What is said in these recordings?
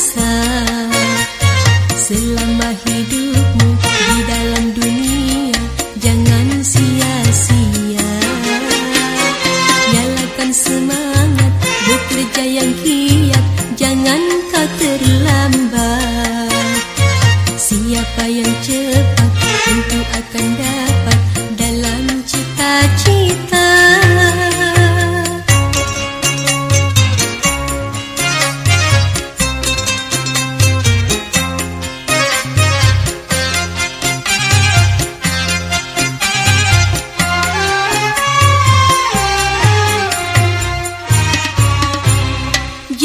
rasa Selama hidupmu di dalam dunia Jangan sia-sia. Nyalakan semangat Bekerja yang kiat Jangan kau terlambat. Siapa yang cepat untuk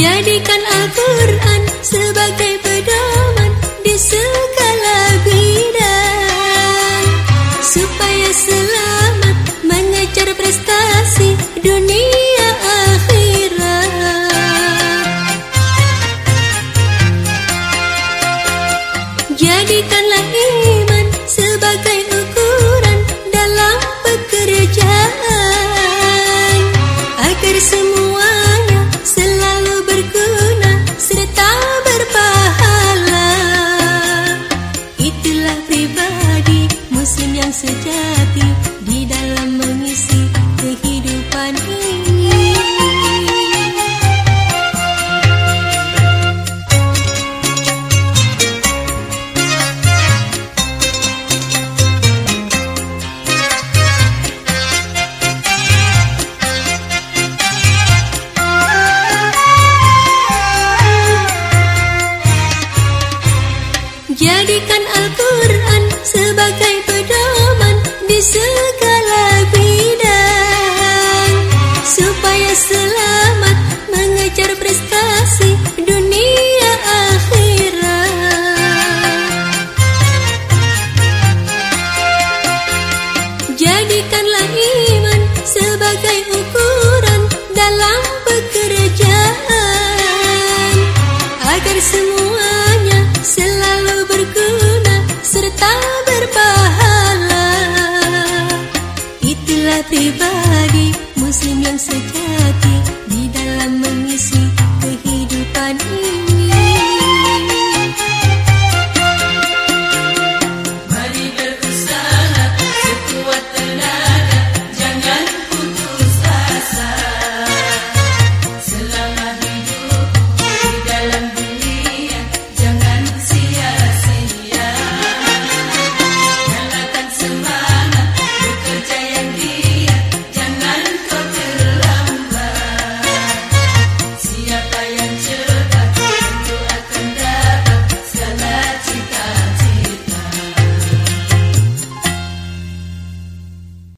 Jadikan Al-Quran sebagai pedoman di segala bidang. Supaya selamat mengejar prestasi dunia akhirat. Jadikanlah iman sejati di dalam mengisi kehidupan ini. Jadikan Al-Quran sebagai pedoman di segala bidang Supaya selamat mengejar prestasi dunia akhirat. Jadikanlah iman sebagai ukuran dalam pekerjaan Agar semuanya pribadi Muslim yang sejati.